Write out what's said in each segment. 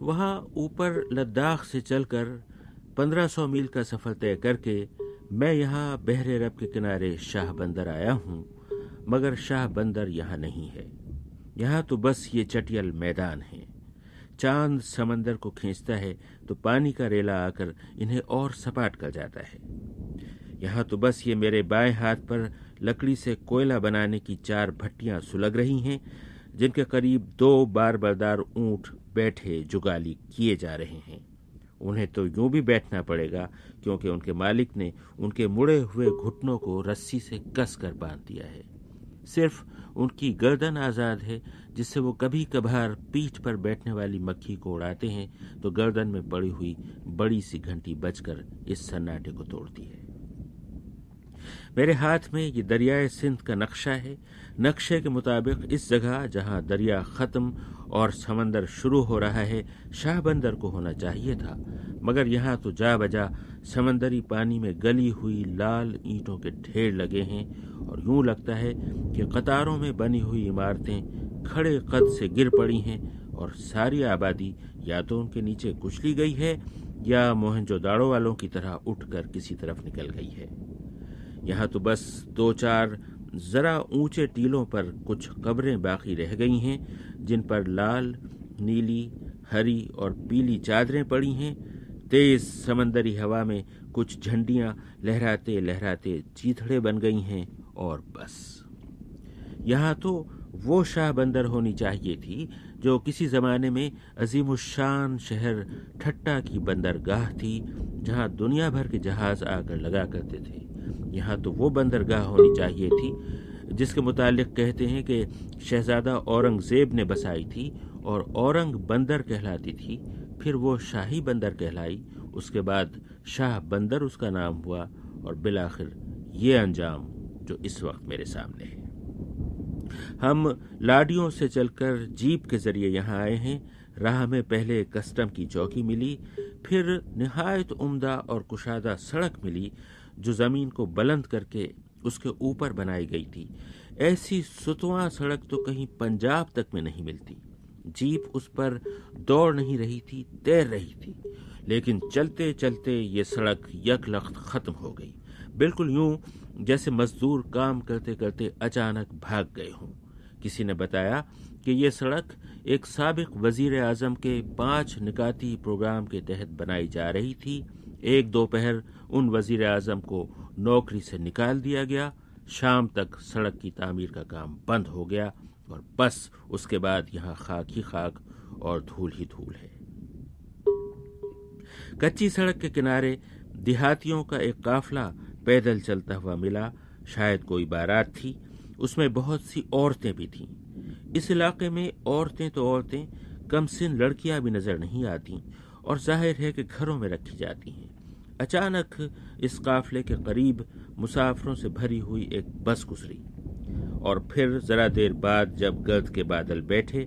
وہاں اوپر لداخ سے چل کر پندرہ سو میل کا سفر طے کر کے میں یہاں بحر رب کے کنارے شاہ بندر آیا ہوں، مگر شاہ بندر یہاں نہیں ہے۔ یہاں تو بس یہ چٹیل میدان ہے۔ چاند سمندر کو کھینچتا ہے تو پانی کا ریلا آ کر انہیں اور سپاٹ کر جاتا ہے۔ یہاں تو بس یہ میرے بائیں ہاتھ پر لکڑی سے کوئلہ بنانے کی چار بھٹیاں سلگ رہی ہیں۔ جن کے قریب دو بار بردار اونٹ بیٹھے جگالی کیے جا رہے ہیں۔ انہیں تو یوں بھی بیٹھنا پڑے گا کیونکہ ان کے مالک نے ان کے مڑے ہوئے گھٹنوں کو رسی سے کس کر باندھ دیا ہے۔ صرف ان کی گردن آزاد ہے، جس سے وہ کبھی کبھار پیٹھ پر بیٹھنے والی مکھی کو اڑاتے ہیں، تو گردن میں پڑی ہوئی بڑی سی گھنٹی بچ کر اس سناٹے کو توڑتی ہے۔ میرے ہاتھ میں یہ دریائے سندھ کا نقشہ ہے۔ نقشے کے مطابق اس جگہ جہاں دریا ختم اور سمندر شروع ہو رہا ہے، شاہ بندر کو ہونا چاہیے تھا۔ مگر یہاں تو جا بجا سمندری پانی میں گلی ہوئی لال اینٹوں کے ڈھیر لگے ہیں اور یوں لگتا ہے کہ قطاروں میں بنی ہوئی عمارتیں کھڑے قد سے گر پڑی ہیں اور ساری آبادی یا تو ان کے نیچے کچلی گئی ہے یا موہنجو داڑوں والوں کی طرح اٹھ کر کسی طرف نکل گئی ہے۔ یہاں تو بس دو چار ذرا اونچے ٹیلوں پر کچھ قبریں باقی رہ گئی ہیں، جن پر لال، نیلی، ہری اور پیلی چادریں پڑی ہیں۔ تیز سمندری ہوا میں کچھ جھنڈیاں لہراتے لہراتے چیتڑے بن گئی ہیں اور بس۔ یہاں تو وہ شاہ بندر ہونی چاہیے تھی جو کسی زمانے میں عظیم الشان شہر ٹھٹا کی بندرگاہ تھی، جہاں دنیا بھر کے جہاز آ کر لگا کرتے تھے۔ یہاں تو وہ بندرگاہ ہونی چاہیے تھی، جس کے متعلق کہتے ہیں کہ شہزادہ اورنگ زیب نے بسائی تھی اور اورنگ بندر کہلاتی تھی، پھر وہ شاہی بندر کہلائی، اس کے بعد شاہ بندر اس کا نام ہوا اور بالآخر یہ انجام جو اس وقت میرے سامنے ہے۔ ہم لاڈیوں سے چل کر جیپ کے ذریعے یہاں آئے ہیں، راہ میں پہلے کسٹم کی چوکی ملی، پھر نہایت عمدہ اور کشادہ سڑک ملی۔ جو زمین کو بلند کر کے اس کے اوپر بنائی گئی تھی، ایسی ستواں سڑک تو کہیں پنجاب تک میں نہیں ملتی۔ جیپ اس پر دوڑ نہیں رہی تھی، تیر رہی تھی، لیکن چلتے چلتے یہ سڑک یک لخت ختم ہو گئی۔ بالکل یوں جیسے مزدور کام کرتے کرتے اچانک بھاگ گئے ہوں۔ کسی نے بتایا کہ یہ سڑک ایک سابق وزیر اعظم کے پانچ نکاتی پروگرام کے تحت بنائی جا رہی تھی۔ ایک دوپہر ان وزیر اعظم کو نوکری سے نکال دیا گیا۔ شام تک سڑک کی تعمیر کا کام بند ہو گیا اور بس اس کے بعد یہاں خاک ہی خاک اور دھول ہی دھول ہے۔ کچی سڑک کے کنارے دیہاتیوں کا ایک قافلہ پیدل چلتا ہوا ملا۔ شاید کوئی بارات تھی۔ اس میں بہت سی عورتیں بھی تھیں۔ اس علاقے میں عورتیں تو عورتیں، کم سن لڑکیاں بھی نظر نہیں آتی اور ظاہر ہے کہ گھروں میں رکھی جاتی ہیں۔ اچانک اس قافلے کے قریب مسافروں سے بھری ہوئی ایک بس گزری اور پھر ذرا دیر بعد جب گرد کے بادل بیٹھے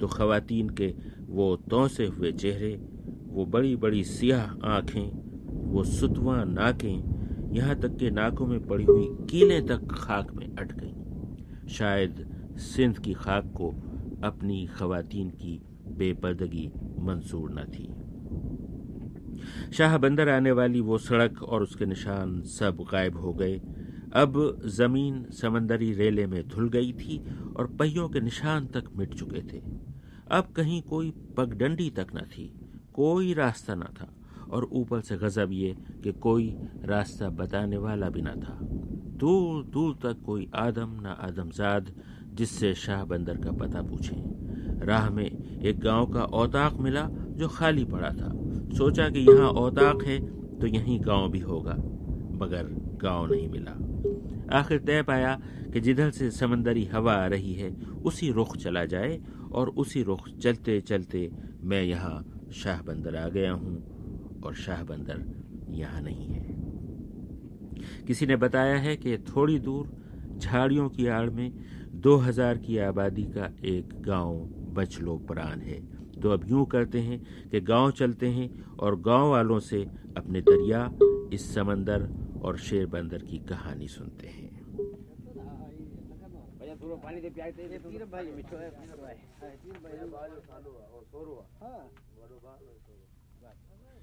تو خواتین کے وہ توسے ہوئے چہرے، وہ بڑی بڑی سیاہ آنکھیں، وہ ستواں ناکیں، یہاں تک کہ ناکوں میں پڑی ہوئی کیلیں تک خاک میں اٹ گئیں۔ شاید سندھ کی خاک کو اپنی خواتین کی بے پردگی منظور نہ تھی۔ شاہ بندر آنے والی وہ سڑک اور اس کے نشان سب غائب ہو گئے۔ اب زمین سمندری ریلے میں دھل گئی تھی اور پہیوں کے نشان تک مٹ چکے تھے۔ اب کہیں کوئی پگ ڈنڈی تک نہ تھی، کوئی راستہ نہ تھا اور اوپر سے غزب یہ کہ کوئی راستہ بتانے والا بھی نہ تھا۔ دور دور تک کوئی آدم نہ آدم زاد، جس سے شاہ بندر کا پتہ پوچھیں۔ راہ میں ایک گاؤں کا اوتاق ملا جو خالی پڑا تھا۔ سوچا کہ یہاں اوتاق ہے تو یہیں گاؤں بھی ہوگا، مگر گاؤں نہیں ملا۔ آخر طے پایا کہ جدھر سے سمندری ہوا آ رہی ہے، اسی رخ چلا جائے اور اسی رخ چلتے چلتے میں یہاں شاہ بندر آ گیا ہوں اور شاہ بندر یہاں نہیں ہے۔ کسی نے بتایا ہے کہ تھوڑی دور جھاڑیوں کی آڑ میں دو ہزار کی آبادی کا ایک گاؤں بچلو پران ہے۔ تو اب یوں کرتے ہیں کہ گاؤں چلتے ہیں اور گاؤں والوں سے اپنے دریا اس سمندر اور شیر بندر کی کہانی سنتے ہیں۔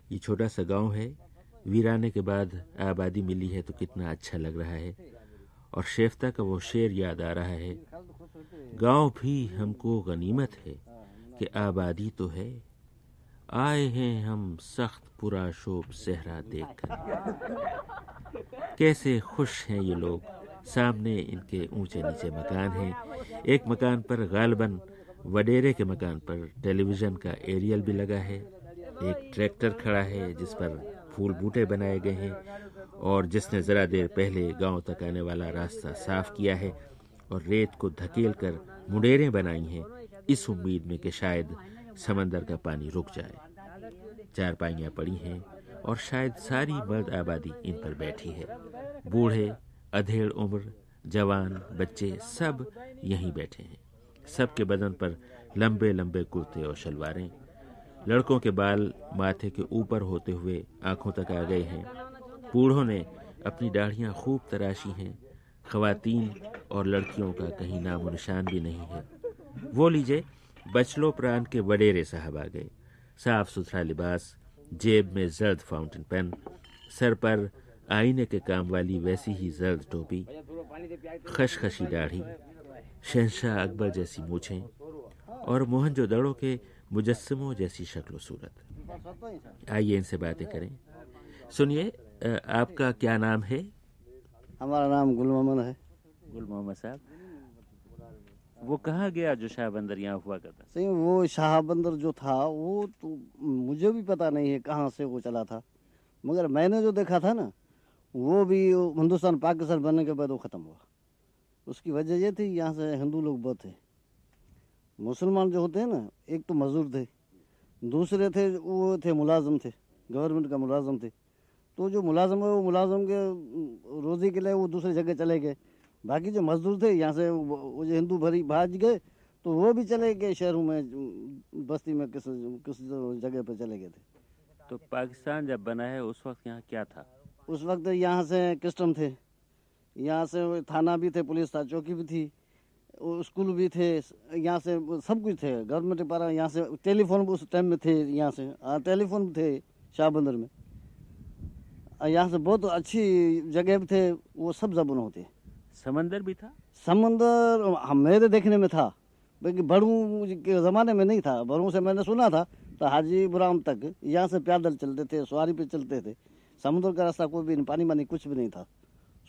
یہ چھوٹا سا گاؤں ہے۔ ویرانے کے بعد آبادی ملی ہے تو کتنا اچھا لگ رہا ہے۔ اور شیفتا کا وہ شیر یاد آ رہا ہے۔ گاؤں بھی ہم کو غنیمت ہے۔ کہ آبادی تو ہے۔ آئے ہیں ہم سخت پورا شوب صحرا دیکھ کر۔ کیسے خوش ہیں یہ لوگ۔ سامنے ان کے اونچے نیچے مکان ہیں۔ ایک مکان پر غالباً وڈیرے کے مکان پر ٹیلی ویژن کا ایریل بھی لگا ہے۔ ایک ٹریکٹر کھڑا ہے جس پر پھول بوٹے بنائے گئے ہیں اور جس نے ذرا دیر پہلے گاؤں تک آنے والا راستہ صاف کیا ہے اور ریت کو دھکیل کر مڈیریں بنائی ہیں۔ اس امید میں کہ شاید سمندر کا پانی رک جائے۔ چار پائیاں پڑی ہیں اور شاید ساری مرد آبادی ان پر بیٹھی ہے۔ بوڑھے، ادھیڑ عمر، جوان، بچے سب یہیں بیٹھے ہیں۔ سب کے بدن پر لمبے لمبے کرتے اور شلواریں۔ لڑکوں کے بال ماتھے کے اوپر ہوتے ہوئے آنکھوں تک آ گئے ہیں۔ بوڑھوں نے اپنی داڑھیاں خوب تراشی ہیں۔ خواتین اور لڑکیوں کا کہیں نام و نشان بھی نہیں ہے۔ وہ لیجے بچلو پران کے وڈیرے صاحب آ گئے صاف ستھرا لباس جیب میں زرد فاؤنٹن پین سر پر آئینے کے کام والی ویسی ہی زرد ٹوپی خشخشی داڑھی شہنشاہ اکبر جیسی موچھیں اور موہن جو دڑوں کے مجسموں جیسی شکل و صورت۔ آئیے ان سے باتیں کریں۔ سنیے آپ کا کیا نام ہے؟ ہمارا نام گل محمد ہے۔ گل محمد صاحب۔ وہ کہاں گیا جو شاہ بندر یہاں ہوا کرتا صحیح، وہ شاہ بندر جو تھا، وہ تو مجھے بھی پتا نہیں ہے کہاں سے وہ چلا تھا۔ مگر میں نے جو دیکھا تھا نا، وہ بھی ہندوستان، پاکستان بننے کے بعد وہ ختم ہوا۔ اس کی وجہ یہ تھی، یہاں سے ہندو لوگ بہت تھے۔ مسلمان جو ہوتے ہیں نا، ایک تو مزدور تھے، دوسرے تھے، وہ تھے ملازم تھے گورنمنٹ کا ملازم تھے۔ تو جو ملازم ہے، وہ ملازم کے روزی کے لیے وہ دوسری جگہ چلے گئے۔ باقی جو مزدور تھے یہاں سے وہ جو ہندو بھری بھاج گئے تو وہ بھی چلے گئے شہروں میں بستی میں کس کس جگہ پہ چلے گئے تھے۔ تو پاکستان جب بنا ہے اس وقت یہاں کیا تھا؟ اس وقت یہاں سے کسٹم تھے۔ یہاں سے تھانہ بھی تھے پولیس تھا چوکی بھی تھی اسکول بھی تھے یہاں سے سب کچھ تھے۔ گورنمنٹ پارا یہاں سے ٹیلی فون بھی اس ٹائم میں تھے یہاں سے۔ ٹیلی فون تھے شاہ بندر میں۔ یہاں سے بہت اچھی جگہ بھی تھے وہ سب زبان ہوتے۔ سمندر بھی تھا؟ سمندر میرے دیکھنے میں تھا لیکن بڑوں کے زمانے میں نہیں تھا بڑوں سے میں نے سنا تھا تو حاجی برام تک یہاں سے پیادل چلتے تھے سواری پہ چلتے تھے۔ سمندر کا راستہ کوئی بھی نہیں پانی مانی کچھ بھی نہیں تھا۔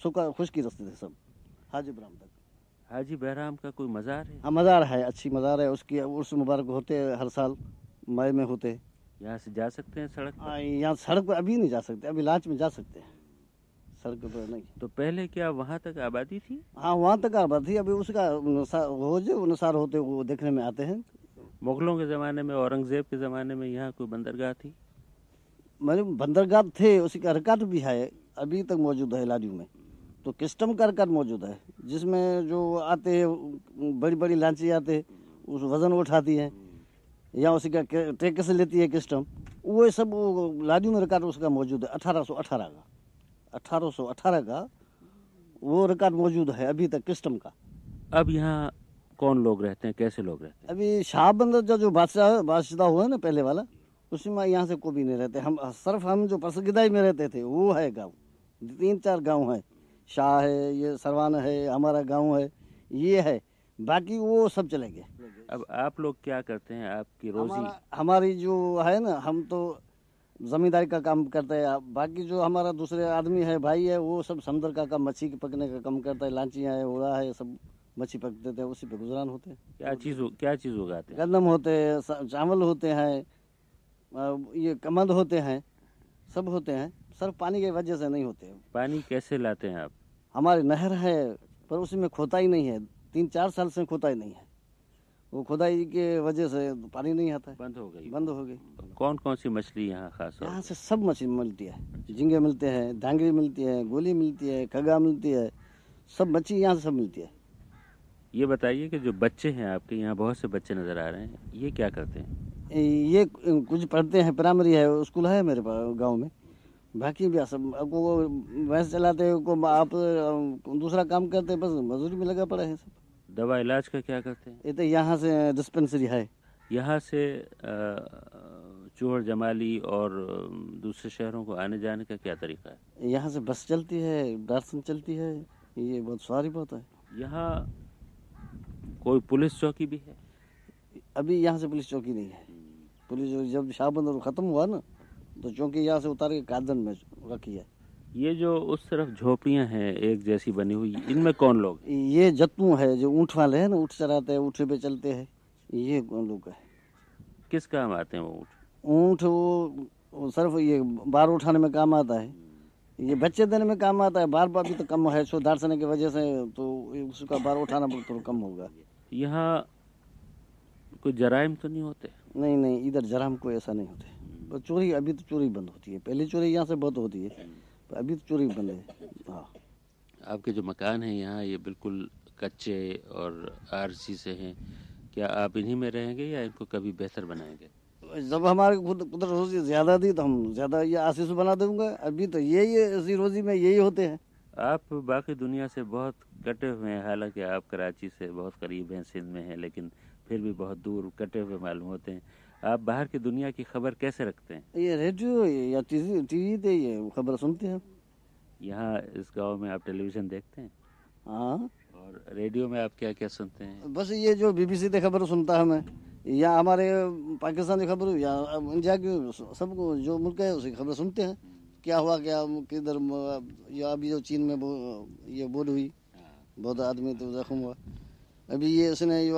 سوکھا خشکی رستے تھے سب۔ حاجی برام تک۔ حاجی بہرام کا کوئی مزار ہے؟ ہاں مزار ہے اچھی مزار ہے۔ اس کی عرس مبارک ہوتے ہر سال مئی میں ہوتے یہاں سے جا سکتے ہیں سڑک ہاں یہاں سڑک پہ ابھی نہیں جا سکتے ابھی لانچ میں جا سکتے ہیں۔ سڑک پہ نہیں۔ تو پہلے کیا وہاں تک آبادی تھی؟ ہاں وہاں تک آباد تھی ابھی اس کا ہو جو ہوتے وہ دیکھنے میں آتے ہیں۔ مغلوں کے زمانے میں اورنگزیب کے زمانے میں یہاں کوئی بندرگاہ تھی؟ میرے بندرگاہ تھے اسی کا ریکارڈ بھی ہے ابھی تک موجود ہے لاڈیو میں۔ تو کسٹم کا ریکارڈ موجود ہے جس میں جو آتے ہیں بڑی بڑی لانچی آتے اس وزن اٹھاتی ہے یا اسی کا ٹریک سے لیتی ہے کسٹم۔ وہ سب لاڈیو میں ریکارڈ اس کا موجود ہے اٹھارہ سو اٹھارہ کا۔ اٹھارہ سو اٹھارہ کا وہ ریکارڈ موجود ہے ابھی تک کسٹم کا۔ اب یہاں کون لوگ رہتے ہیں؟ کیسے لوگ رہتے ہیں؟ ابھی شاہ بندر جو بادشاہ بادشاہ ہوا ہے نا پہلے والا اس میں یہاں سے کوئی بھی نہیں رہتے۔ ہم صرف ہم جو پسگدائی میں رہتے تھے وہ ہے گاؤں۔ تین چار گاؤں ہے شاہ ہے یہ سروان ہے ہمارا گاؤں ہے یہ ہے۔ باقی وہ سب چلے گئے۔ اب آپ لوگ کیا کرتے ہیں؟ آپ کی روزی؟ ہماری جو ہے نا ہم تو زمینداری کا کام کرتے ہیں باقی جو ہمارا دوسرے آدمی ہے بھائی ہے وہ سب سمندر کا کام مچھی پکنے کا کام کرتا ہے لانچیاں ہے اوڑا ہے سب مچھی پکتے تھے اسی پہ گزران ہوتے ہیں۔ کیا چیز کیا چیز اگاتے ہیں؟ گندم ہوتے ہیں چاول ہوتے ہیں یہ کمند ہوتے ہیں سب ہوتے ہیں۔ صرف پانی کی وجہ سے نہیں ہوتے۔ پانی کیسے لاتے ہیں آپ؟ ہماری نہر ہے پر اس میں کھوتا ہی نہیں ہے۔ تین چار سال سے کھوتا ہی نہیں ہے۔ وہ کھدائی کی وجہ سے پانی نہیں آتا ہے۔ بند ہو گئی۔ بند ہو گئی۔ کون کون سی مچھلی یہاں خاص یہاں سے سب مچھلی ملتی ہے۔ جھنگے ملتے ہیں ڈانگری ملتی ہے گولی ملتی ہے کھگا ملتی ہے۔ سب مچھلی یہاں سے سب ملتی ہے۔ یہ بتائیے کہ جو بچے ہیں آپ کے یہاں بہت سے بچے نظر آ رہے ہیں۔ یہ کیا کرتے ہیں؟ یہ کچھ پڑھتے ہیں پرائمری ہے اسکول ہے میرے پاس گاؤں میں۔ باقی بھی سب کو بھینس چلاتے کو آپ دوسرا کام کرتے بس مزدوری میں لگا پڑا ہے سب۔ دوا علاج کا کیا کرتے ہیں؟ یہ تو یہاں سے ڈسپنسری ہے۔ یہاں سے چوہر جمالی اور دوسرے شہروں کو آنے جانے کا کیا طریقہ ہے؟ یہاں سے بس چلتی ہے ڈارسن چلتی ہے یہ بہت سواری بہت ہے۔ یہاں کوئی پولیس چوکی بھی ہے؟ ابھی یہاں سے پولیس چوکی نہیں ہے۔ پولیس جب شاہ بندر ختم ہوا نا تو چوکی یہاں سے اتار کے کادن میں رکھی ہے۔ یہ جو اس طرف جھوپڑیاں ہیں ایک جیسی بنی ہوئی ان میں کون لوگ یہ جتو ہے جو اونٹ والے ہیں نا اونٹ چراتے ہیں اونٹ پہ چلتے ہیں۔ یہ لوگ ہے کس کام آتے ہیں وہ اونٹ؟ اونٹ وہ صرف یہ بار اٹھانے میں کام آتا ہے۔ یہ بچے دینے میں کام آتا ہے بار بار بھی تو کم ہے۔ سو دارسنے کی وجہ سے تو اس کا بار اٹھانا تھوڑا کم ہوگا۔ یہاں کوئی جرائم تو نہیں ہوتے؟ نہیں نہیں ادھر جرائم کوئی ایسا نہیں ہوتے۔ چوری ابھی تو چوری بند ہوتی ہے۔ پہلی چوری یہاں سے بہت ہوتی ہے۔ ابھی تو چوری بند ہے ہاں۔ آپ کے جو مکان ہیں یہاں یہ بالکل کچے اور عارضی سے ہیں۔ کیا آپ انہی میں رہیں گے یا ان کو کبھی بہتر بنائیں گے؟ جب ہمارے خود قدرت روزی زیادہ تھی تو ہم زیادہ یہ آسیس بنا دوں گا۔ ابھی تو یہی اسی روزی میں یہی ہوتے ہیں۔ آپ باقی دنیا سے بہت کٹے ہوئے ہیں۔ حالانکہ آپ کراچی سے بہت قریب ہیں سندھ میں ہیں لیکن پھر بھی بہت دور کٹے ہوئے معلوم ہوتے ہیں۔ آپ باہر کی دنیا کی خبر کیسے رکھتے ہیں؟ یہ ریڈیو یا ٹی وی پہ یہ خبر سنتے ہیں۔ یہاں اس گاؤں میں آپ ٹیلی ویژن دیکھتے ہیں؟ ہاں۔ اور ریڈیو میں آپ کیا کیا سنتے ہیں؟ بس یہ جو بی بی سی کی خبر سنتا ہے میں یا ہمارے پاکستان کی خبر یا انڈیا کی سب کو جو ملک ہے اس کی خبر سنتے ہیں۔ کیا ہوا کیا کدھر یا ابھی جو چین میں یہ بوڈ ہوئی بہت آدمی تو زخم ہوا۔ ابھی یہ اس نے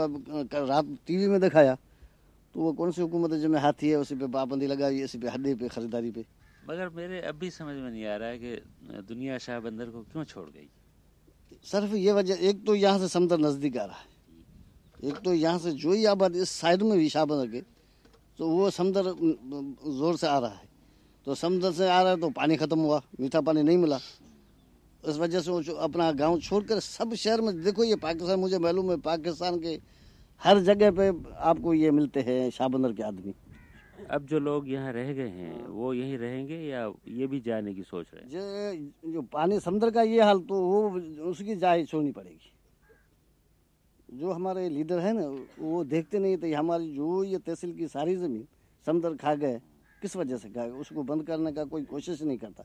رات ٹی وی میں دکھایا۔ تو وہ کون سی حکومت ہے جو میں ہاتھی ہے اسی پہ پابندی لگائی اسی پہ ہڈی پہ خریداری پہ؟ مگر میرے اب بھی سمجھ میں نہیں آ رہا ہے کہ دنیا شاہ بندر کو کیوں چھوڑ گئی؟ صرف یہ وجہ ایک تو یہاں سے سمندر نزدیک آ رہا ہے۔ ایک تو یہاں سے جو ہی آباد اس سائڈ میں بھی شاہ بندر کے تو وہ سمندر زور سے آ رہا ہے۔ تو سمندر سے آ رہا ہے تو پانی ختم ہوا میٹھا پانی نہیں ملا۔ اس وجہ سے وہ اپنا گاؤں چھوڑ کر سب شہر میں دیکھو یہ پاکستان مجھے معلوم ہے پاکستان کے ہر جگہ پہ آپ کو یہ ملتے ہیں شاہ بندر کے آدمی۔ اب جو لوگ یہاں رہ گئے ہیں وہ یہیں رہیں گے یا یہ بھی جانے کی سوچ رہے ہیں؟ جو پانی سمندر کا یہ حال تو وہ اس کی جائے چھوڑنی پڑے گی۔ جو ہمارے لیڈر ہیں نا وہ دیکھتے نہیں تھے ہماری جو یہ تحصیل کی ساری زمین سمندر کھا گئے کس وجہ سے کھا گئے؟ اس کو بند کرنے کا کوئی کوشش نہیں کرتا۔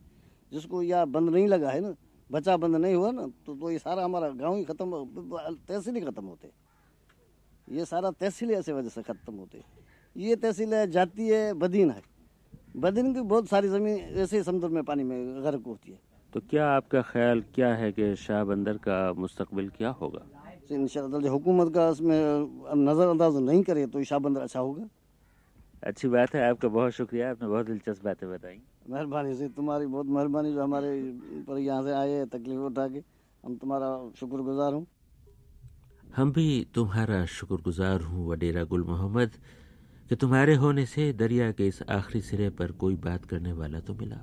جس کو یا بند نہیں لگا ہے نا بچہ بند نہیں ہوا نا تو تو یہ سارا ہمارا گاؤں ہی ختم تحصیل ہی ختم ہوتے۔ یہ سارا تحصیل ایسے وجہ سے ختم ہوتے یہ تحصیل جاتی ہے بدین ہے۔ بدین کی بہت ساری زمین ایسے ہی سمندر میں پانی میں غرق ہوتی ہے۔ تو کیا آپ کا خیال کیا ہے کہ شاہ بندر کا مستقبل کیا ہوگا؟ ان شاء اللہ حکومت کا اس میں نظر انداز نہیں کرے تو شاہ بندر اچھا ہوگا۔ اچھی بات ہے آپ کا بہت شکریہ آپ نے بہت دلچسپ باتیں بتائیں۔ مہربانی سے تمہاری بہت مہربانی جو ہمارے پر یہاں سے آئے تکلیف اٹھا کے ہم تمہارا شکر گزار ہوں۔ ہم بھی تمہارا شکر گزار ہوں وڈیرا گل محمد، کہ تمہارے ہونے سے دریا کے اس آخری سرے پر کوئی بات کرنے والا تو ملا۔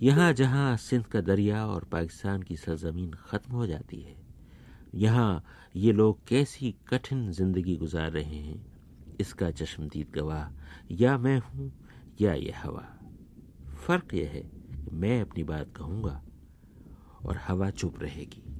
یہاں جہاں سندھ کا دریا اور پاکستان کی سرزمین ختم ہو جاتی ہے، یہاں یہ لوگ کیسی کٹھن زندگی گزار رہے ہیں۔ اس کا چشمدید گواہ، یا میں ہوں یا یہ ہوا۔ فرق یہ ہے کہ میں اپنی بات کہوں گا اور ہوا چپ رہے گی۔